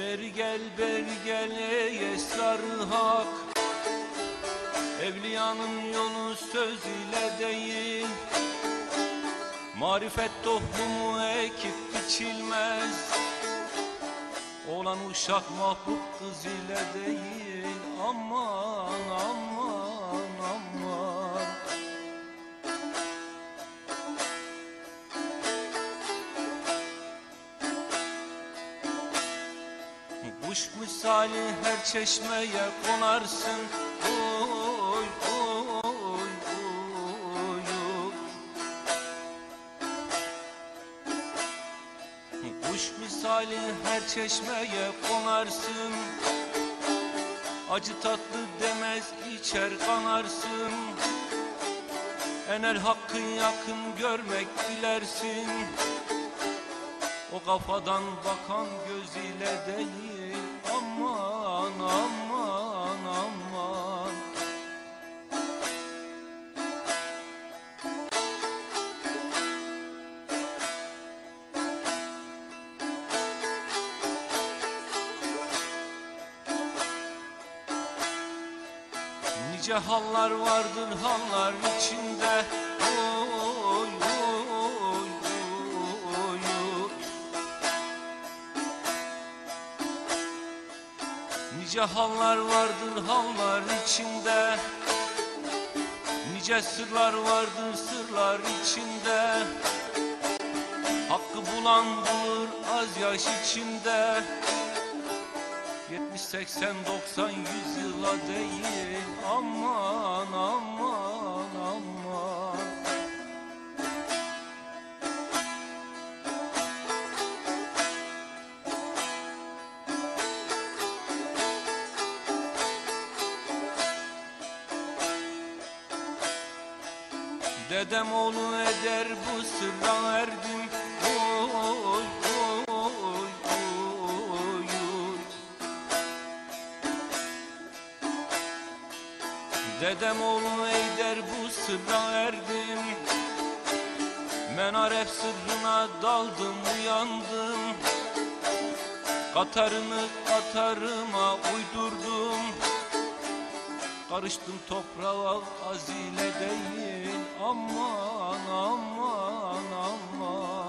Beri gel beri gel ey esrarı hak. Evliyanın yolu söz ile değil. Marifet tohumu ekip biçilmez. Olan uşak mahbub kız ile değil Kuş misali her çeşmeye konarsın. Oy oy oy oy. Kuş misali her çeşmeye konarsın. Acı tatlı demez içer kanarsın. Enel hakkı yakın görmek dilersin. O kafadan bakan göz ile değil Nice hallar vardır hallar içinde. Oy oy oy oy. Nice hallar vardır hallar içinde. Nice sırlar vardır sırlar içinde. Hakkı bulan bulur az yaş içinde 70, 80, 90, 100 yıla değil. Aman aman aman. Dedem oğlu eder bu sırra erdim Dedem oğlu eyder bu sırra erdim. Menaref sırrına daldım uyandım. Katarını katarıma uydurdum. Karıştım toprağa azile değil. Aman aman aman